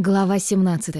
Глава 17.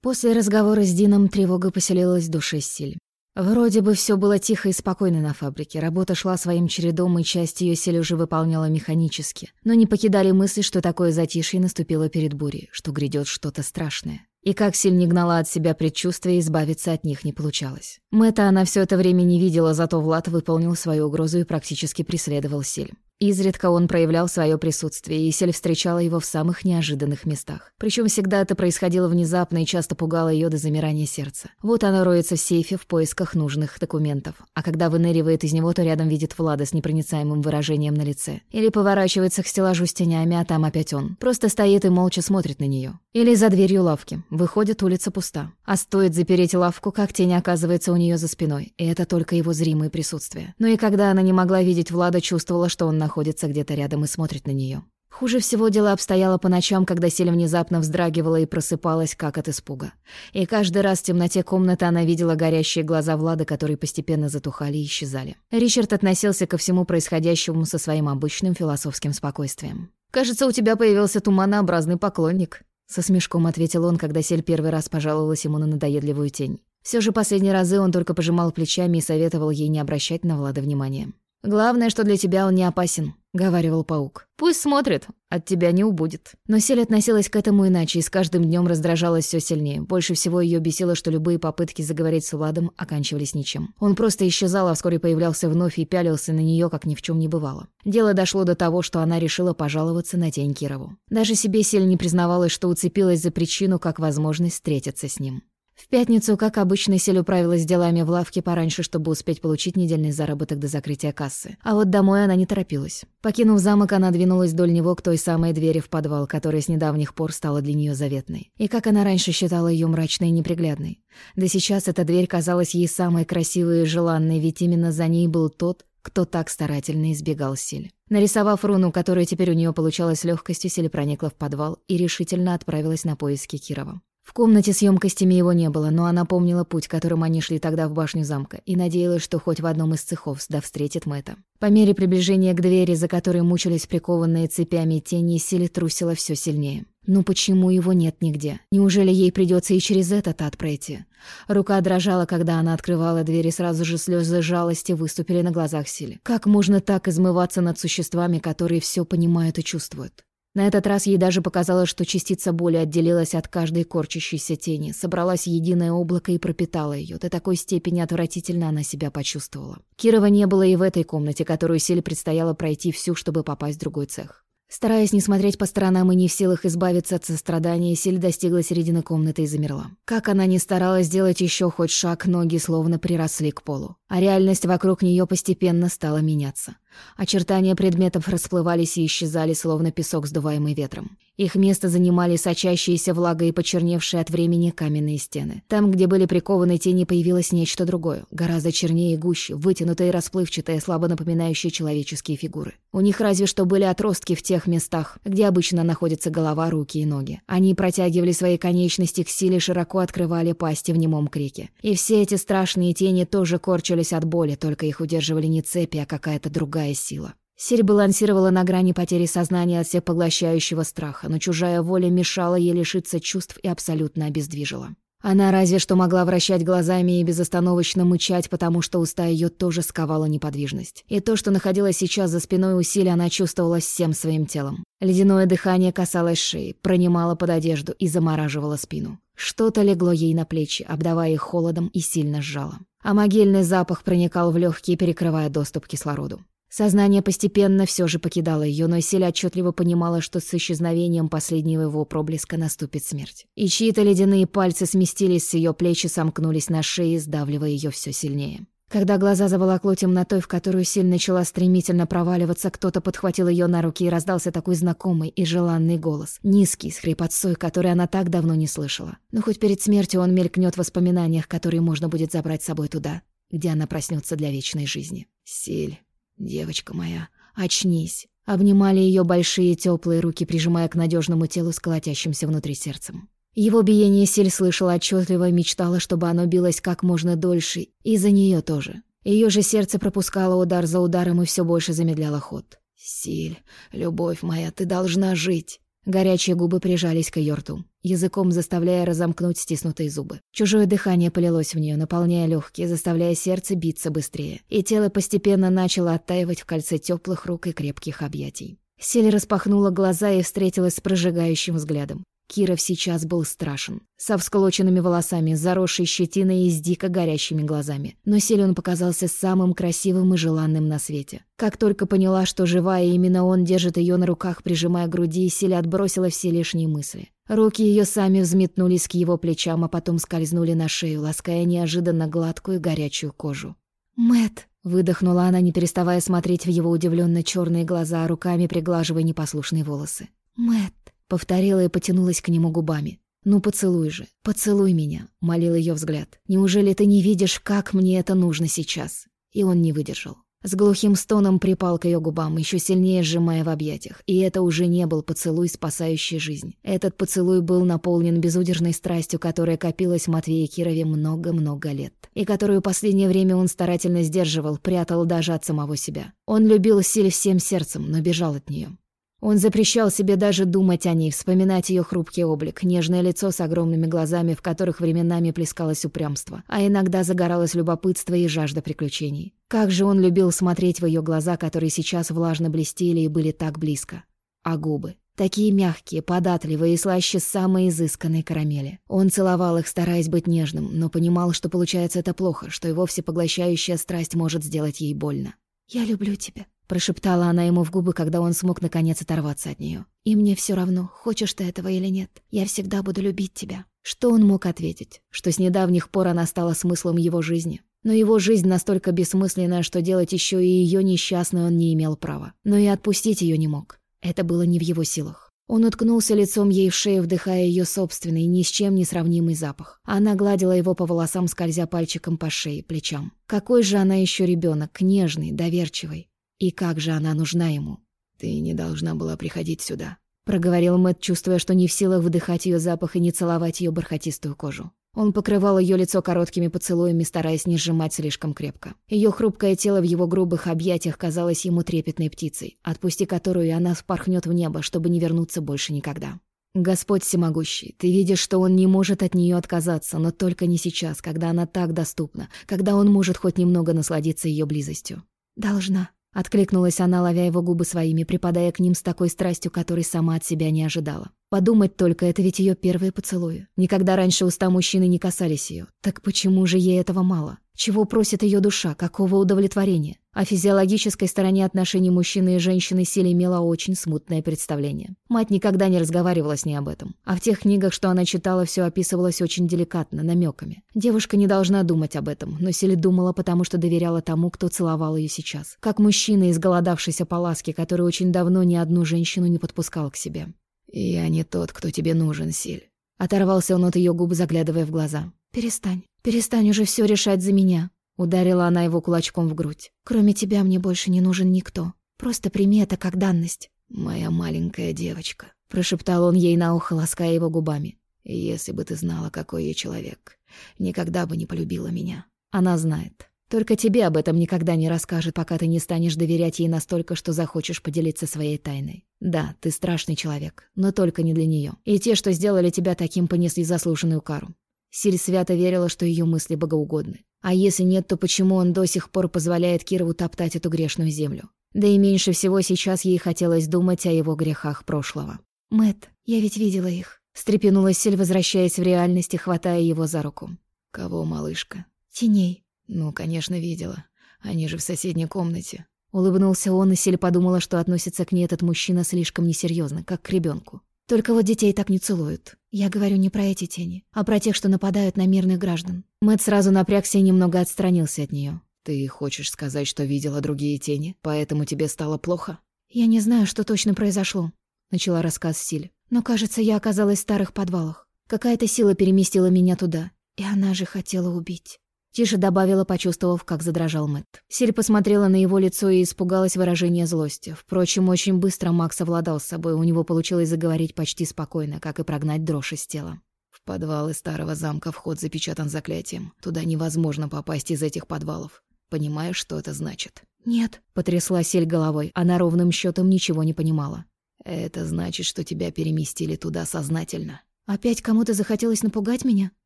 После разговора с Дином тревога поселилась в душе Силь. Вроде бы все было тихо и спокойно на фабрике, работа шла своим чередом, и часть ее Силь уже выполняла механически. Но не покидали мысли, что такое затишье наступило перед бурей, что грядет что-то страшное. И как сильно гнала от себя предчувствие, избавиться от них не получалось. Мэтта она все это время не видела, зато Влад выполнил свою угрозу и практически преследовал Силь. Изредка он проявлял свое присутствие, и Сель встречала его в самых неожиданных местах. Причем всегда это происходило внезапно и часто пугало ее до замирания сердца. Вот она роется в сейфе в поисках нужных документов, а когда выныривает из него, то рядом видит Влада с непроницаемым выражением на лице. Или поворачивается к стеллажу с тенями, а там опять он. Просто стоит и молча смотрит на нее. Или за дверью лавки. Выходит, улица пуста. А стоит запереть лавку, как тень оказывается у нее за спиной. И это только его зримое присутствие. Но и когда она не могла видеть Влада, чувствовала, что он находится где-то рядом и смотрит на нее. Хуже всего дело обстояло по ночам, когда Сель внезапно вздрагивала и просыпалась, как от испуга. И каждый раз в темноте комнаты она видела горящие глаза Влада, которые постепенно затухали и исчезали. Ричард относился ко всему происходящему со своим обычным философским спокойствием. «Кажется, у тебя появился туманообразный поклонник», — со смешком ответил он, когда Сель первый раз пожаловалась ему на надоедливую тень. Все же последние разы он только пожимал плечами и советовал ей не обращать на Влада внимания. «Главное, что для тебя он не опасен», — говаривал паук. «Пусть смотрит, от тебя не убудет». Но Сель относилась к этому иначе и с каждым днем раздражалась все сильнее. Больше всего ее бесило, что любые попытки заговорить с Владом оканчивались ничем. Он просто исчезал, а вскоре появлялся вновь и пялился на нее, как ни в чем не бывало. Дело дошло до того, что она решила пожаловаться на тень Кирову. Даже себе Сель не признавалась, что уцепилась за причину, как возможность встретиться с ним. В пятницу, как обычно, Сель управилась делами в лавке пораньше, чтобы успеть получить недельный заработок до закрытия кассы. А вот домой она не торопилась. Покинув замок, она двинулась вдоль него к той самой двери в подвал, которая с недавних пор стала для нее заветной. И как она раньше считала ее мрачной и неприглядной. Да сейчас эта дверь казалась ей самой красивой и желанной, ведь именно за ней был тот, кто так старательно избегал Сель. Нарисовав руну, которая теперь у нее получалась легкостью, Сель проникла в подвал и решительно отправилась на поиски Кирова. В комнате с емкостями его не было, но она помнила путь, которым они шли тогда в башню замка, и надеялась, что хоть в одном из цехов да встретит Мэтта. По мере приближения к двери, за которой мучились прикованные цепями тени, силе трусила все силнее. Ну почему его нет нигде? Неужели ей придется и через этот ад пройти? Рука дрожала, когда она открывала дверь, и сразу же слезы жалости выступили на глазах Силе. Как можно так измываться над существами, которые все понимают и чувствуют? На этот раз ей даже показалось, что частица боли отделилась от каждой корчащейся тени, собралась единое облако и пропитала ее. До такой степени отвратительно она себя почувствовала. Кирова не было и в этой комнате, которую Селе предстояло пройти всю, чтобы попасть в другой цех. Стараясь не смотреть по сторонам и не в силах избавиться от сострадания, Силь достигла середины комнаты и замерла. Как она ни старалась сделать еще хоть шаг, ноги словно приросли к полу. А реальность вокруг нее постепенно стала меняться. Очертания предметов расплывались и исчезали, словно песок, сдуваемый ветром. Их место занимали сочащиеся влагой и почерневшие от времени каменные стены. Там, где были прикованы тени, появилось нечто другое, гораздо чернее и гуще, вытянутое и расплывчатое, слабо напоминающее человеческие фигуры. У них разве что были отростки в тех местах, где обычно находятся голова, руки и ноги. Они протягивали свои конечности к силе, широко открывали пасти в немом крике. И все эти страшные тени тоже корчились от боли, только их удерживали не цепи, а какая-то другая сила. Сирь балансировала на грани потери сознания от всепоглощающего страха, но чужая воля мешала ей лишиться чувств и абсолютно обездвижила. Она разве что могла вращать глазами и безостановочно мычать, потому что уста ее тоже сковала неподвижность. И то, что находилось сейчас за спиной усилия, она чувствовала всем своим телом. Ледяное дыхание касалось шеи, пронимало под одежду и замораживало спину. Что-то легло ей на плечи, обдавая их холодом и сильно сжало. А могильный запах проникал в легкие, перекрывая доступ к кислороду. Сознание постепенно все же покидало ее, но Селя отчетливо понимала, что с исчезновением последнего его проблеска наступит смерть. И чьи-то ледяные пальцы сместились с ее плеч и сомкнулись на шее, сдавливая ее все сильнее. Когда глаза заволокло темнотой, в которую Силь начала стремительно проваливаться, кто-то подхватил ее на руки и раздался такой знакомый и желанный голос. Низкий, с хрипотцой, который она так давно не слышала. Но хоть перед смертью он мелькнет в воспоминаниях, которые можно будет забрать с собой туда, где она проснется для вечной жизни. «Силь, «Девочка моя, очнись!» Обнимали ее большие теплые руки, прижимая к надежному телу с колотящимся внутри сердцем. Его биение Силь слышала отчетливо и мечтала, чтобы оно билось как можно дольше, и за нее тоже. Ее же сердце пропускало удар за ударом и все больше замедляло ход. «Силь, любовь моя, ты должна жить!» Горячие губы прижались к ее рту, языком заставляя разомкнуть стиснутые зубы. Чужое дыхание полилось в нее, наполняя легкие, заставляя сердце биться быстрее. И тело постепенно начало оттаивать в кольце теплых рук и крепких объятий. Сель распахнула глаза и встретилась с прожигающим взглядом. Киров сейчас был страшен. Со всклоченными волосами, заросшей щетиной и с дико горящими глазами. Но Селен показался самым красивым и желанным на свете. Как только поняла, что живая, именно он держит ее на руках, прижимая к груди, Селя отбросила все лишние мысли. Руки ее сами взметнулись к его плечам, а потом скользнули на шею, лаская неожиданно гладкую горячую кожу. Мэт, выдохнула она, не переставая смотреть в его удивленно черные глаза, руками приглаживая непослушные волосы. Мэт. Повторила и потянулась к нему губами. «Ну поцелуй же, поцелуй меня», — молил ее взгляд. «Неужели ты не видишь, как мне это нужно сейчас?» И он не выдержал. С глухим стоном припал к ее губам, еще сильнее сжимая в объятиях. И это уже не был поцелуй, спасающий жизнь. Этот поцелуй был наполнен безудержной страстью, которая копилась в Матвее Кирове много-много лет. И которую последнее время он старательно сдерживал, прятал даже от самого себя. Он любил Силь всем сердцем, но бежал от нее. Он запрещал себе даже думать о ней, вспоминать ее хрупкий облик, нежное лицо с огромными глазами, в которых временами плескалось упрямство, а иногда загоралось любопытство и жажда приключений. Как же он любил смотреть в ее глаза, которые сейчас влажно блестели и были так близко. А губы. Такие мягкие, податливые и слаще самой изысканной карамели. Он целовал их, стараясь быть нежным, но понимал, что получается это плохо, что его всепоглощающая страсть может сделать ей больно. «Я люблю тебя», Прошептала она ему в губы, когда он смог наконец оторваться от нее. «И мне все равно, хочешь ты этого или нет. Я всегда буду любить тебя». Что он мог ответить? Что с недавних пор она стала смыслом его жизни. Но его жизнь настолько бессмысленная, что делать еще и ее несчастной он не имел права. Но и отпустить ее не мог. Это было не в его силах. Он уткнулся лицом ей в шею, вдыхая ее собственный, ни с чем не сравнимый запах. Она гладила его по волосам, скользя пальчиком по шее, плечам. Какой же она еще ребенок, нежный, доверчивый. И как же она нужна ему? «Ты не должна была приходить сюда», — проговорил Мэтт, чувствуя, что не в силах вдыхать ее запах и не целовать ее бархатистую кожу. Он покрывал ее лицо короткими поцелуями, стараясь не сжимать слишком крепко. Ее хрупкое тело в его грубых объятиях казалось ему трепетной птицей, отпусти которую она впорхнет в небо, чтобы не вернуться больше никогда. Господь всемогущий, ты видишь, что он не может от нее отказаться, но только не сейчас, когда она так доступна, когда он может хоть немного насладиться ее близостью. «Должна», Откликнулась она, ловя его губы своими, припадая к ним с такой страстью, которой сама от себя не ожидала. Подумать только, это ведь ее первые поцелуи. Никогда раньше уста мужчины не касались ее. Так почему же ей этого мало? Чего просит ее душа? Какого удовлетворения? О физиологической стороне отношений мужчины и женщины Силе имела очень смутное представление. Мать никогда не разговаривала с ней об этом. А в тех книгах, что она читала, все описывалось очень деликатно, намеками. Девушка не должна думать об этом, но Силе думала, потому что доверяла тому, кто целовал ее сейчас. Как мужчина, изголодавшийся по ласке, который очень давно ни одну женщину не подпускал к себе. «Я не тот, кто тебе нужен, Силь». Оторвался он от ее губ, заглядывая в глаза. «Перестань. Перестань уже все решать за меня». Ударила она его кулачком в грудь. «Кроме тебя мне больше не нужен никто. Просто прими это как данность». «Моя маленькая девочка», — прошептал он ей на ухо, лаская его губами. «Если бы ты знала, какой я человек, никогда бы не полюбила меня». Она знает. Только тебе об этом никогда не расскажет, пока ты не станешь доверять ей настолько, что захочешь поделиться своей тайной. Да, ты страшный человек, но только не для нее. И те, что сделали тебя таким, понесли заслуженную кару. Силь свято верила, что ее мысли богоугодны. А если нет, то почему он до сих пор позволяет Кирову топтать эту грешную землю? Да и меньше всего сейчас ей хотелось думать о его грехах прошлого. Мэт, я ведь видела их. Стрепенулась Силь, возвращаясь в реальность и хватая его за руку. «Кого, малышка?» «Теней. «Ну, конечно, видела. Они же в соседней комнате». Улыбнулся он, и Сель подумала, что относится к ней этот мужчина слишком несерьезно, как к ребенку. Только вот детей так не целуют. Я говорю не про эти тени, а про тех, что нападают на мирных граждан. Мэт сразу напрягся и немного отстранился от нее. «Ты хочешь сказать, что видела другие тени, поэтому тебе стало плохо?» «Я не знаю, что точно произошло», — начала рассказ Силь. «Но, кажется, я оказалась в старых подвалах. Какая-то сила переместила меня туда, и она же хотела убить». Тише добавила, почувствовав, как задрожал Мэтт. Силь посмотрела на его лицо и испугалась выражения злости. Впрочем, очень быстро Макс овладал собой, у него получилось заговорить почти спокойно, как и прогнать дрожь из тела. В подвалы старого замка вход запечатан заклятием. Туда невозможно попасть из этих подвалов. Понимаешь, что это значит? «Нет», — потрясла Сель головой. Она ровным счетом ничего не понимала. Это значит, что тебя переместили туда сознательно. Опять кому-то захотелось напугать меня?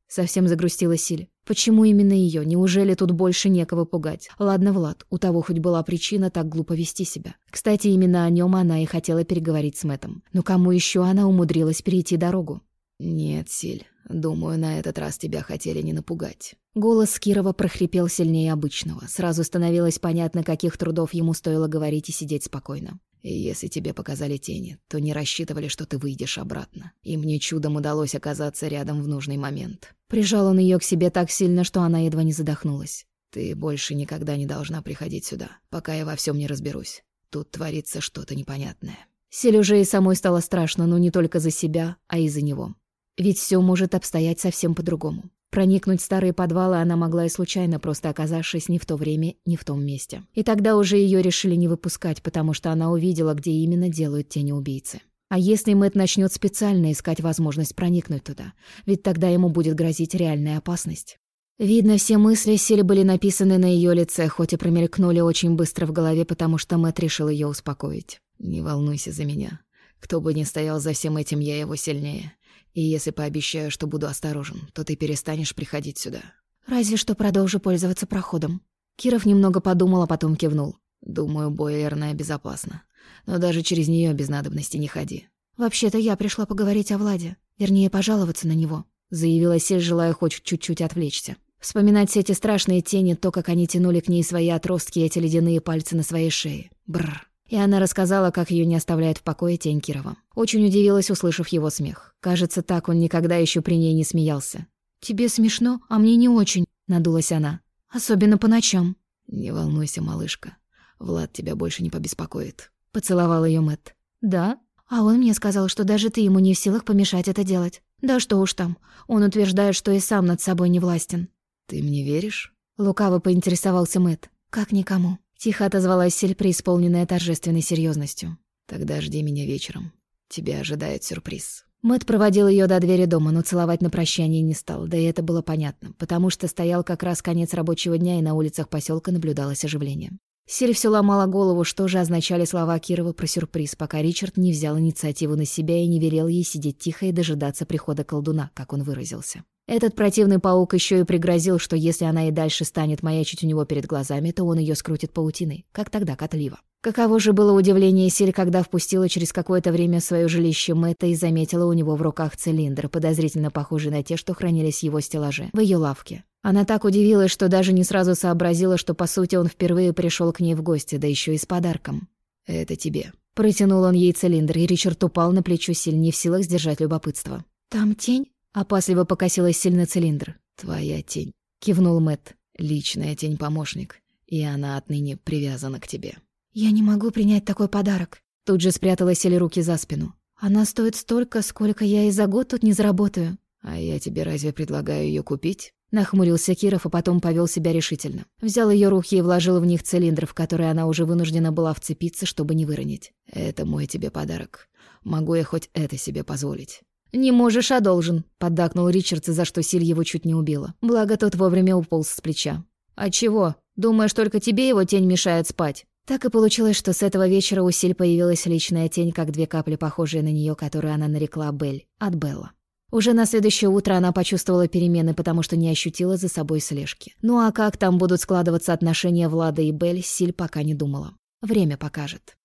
Совсем загрустила Силь. Почему именно ее? Неужели тут больше некого пугать? Ладно, Влад, у того хоть была причина так глупо вести себя. Кстати, именно о нем она и хотела переговорить с Мэтом. Но кому еще она умудрилась перейти дорогу? Нет, Силь, думаю, на этот раз тебя хотели не напугать. Голос Кирова прохрипел сильнее обычного. Сразу становилось понятно, каких трудов ему стоило говорить и сидеть спокойно. И если тебе показали тени, то не рассчитывали, что ты выйдешь обратно. И мне чудом удалось оказаться рядом в нужный момент. Прижал он ее к себе так сильно, что она едва не задохнулась. Ты больше никогда не должна приходить сюда, пока я во всем не разберусь. Тут творится что-то непонятное. Селе уже и самой стало страшно, но не только за себя, а и за него. Ведь все может обстоять совсем по-другому. Проникнуть в старые подвалы она могла и случайно, просто оказавшись не в то время, не в том месте. И тогда уже ее решили не выпускать, потому что она увидела, где именно делают тени убийцы. А если Мэтт начнет специально искать возможность проникнуть туда? Ведь тогда ему будет грозить реальная опасность. Видно, все мысли Сили были написаны на ее лице, хоть и промелькнули очень быстро в голове, потому что Мэтт решил ее успокоить. «Не волнуйся за меня. Кто бы ни стоял за всем этим, я его сильнее. И если пообещаю, что буду осторожен, то ты перестанешь приходить сюда. Разве что продолжу пользоваться проходом. Киров немного подумал, а потом кивнул. Думаю, бойлерная безопасна. Но даже через нее без надобности не ходи. Вообще-то я пришла поговорить о Владе. Вернее, пожаловаться на него. Заявила Сель, желая хоть чуть-чуть отвлечься. Вспоминать все эти страшные тени, то, как они тянули к ней свои отростки и эти ледяные пальцы на своей шее. Бррр. И она рассказала, как ее не оставляет в покое тень Кирова. Очень удивилась, услышав его смех. Кажется, так он никогда еще при ней не смеялся. «Тебе смешно, а мне не очень», — надулась она. «Особенно по ночам». «Не волнуйся, малышка. Влад тебя больше не побеспокоит», — поцеловал ее Мэтт. «Да? А он мне сказал, что даже ты ему не в силах помешать это делать. Да что уж там. Он утверждает, что и сам над собой не властен». «Ты мне веришь?» Лукаво поинтересовался Мэтт. «Как никому». Тихо отозвалась Сель, преисполненная торжественной серьезностью. «Тогда жди меня вечером. Тебя ожидает сюрприз». Мэт проводил ее до двери дома, но целовать на прощание не стал, да и это было понятно, потому что стоял как раз конец рабочего дня, и на улицах поселка наблюдалось оживление. Силь все ломала голову, что же означали слова Кирова про сюрприз, пока Ричард не взял инициативу на себя и не велел ей сидеть тихо и дожидаться прихода колдуна, как он выразился. Этот противный паук еще и пригрозил, что если она и дальше станет маячить у него перед глазами, то он ее скрутит паутиной, как тогда Котлива. Каково же было удивление Силь, когда впустила через какое-то время свое жилище Мэтта и заметила у него в руках цилиндр, подозрительно похожий на те, что хранились в его стеллаже, в ее лавке. Она так удивилась, что даже не сразу сообразила, что, по сути, он впервые пришел к ней в гости, да еще и с подарком. «Это тебе». Протянул он ей цилиндр, и Ричард упал на плечо Силь, не в силах сдержать любопытство. «Там тень?» Опасливо покосилась сильно цилиндр. «Твоя тень», — кивнул Мэт. «Личная тень-помощник, и она отныне привязана к тебе». «Я не могу принять такой подарок». Тут же спрятала Сель руки за спину. «Она стоит столько, сколько я и за год тут не заработаю». «А я тебе разве предлагаю ее купить?» Нахмурился Киров, а потом повел себя решительно. Взял ее руки и вложил в них цилиндр, в который она уже вынуждена была вцепиться, чтобы не выронить. «Это мой тебе подарок. Могу я хоть это себе позволить?» «Не можешь, а должен», — поддакнул Ричардс, за что Силь его чуть не убила. Благо тот вовремя уполз с плеча. «А чего? Думаешь, только тебе его тень мешает спать?» Так и получилось, что с этого вечера у Силь появилась личная тень, как две капли, похожие на нее, которую она нарекла Бель, от Белла. Уже на следующее утро она почувствовала перемены, потому что не ощутила за собой слежки. Ну а как там будут складываться отношения Влада и Бель, Силь пока не думала. Время покажет.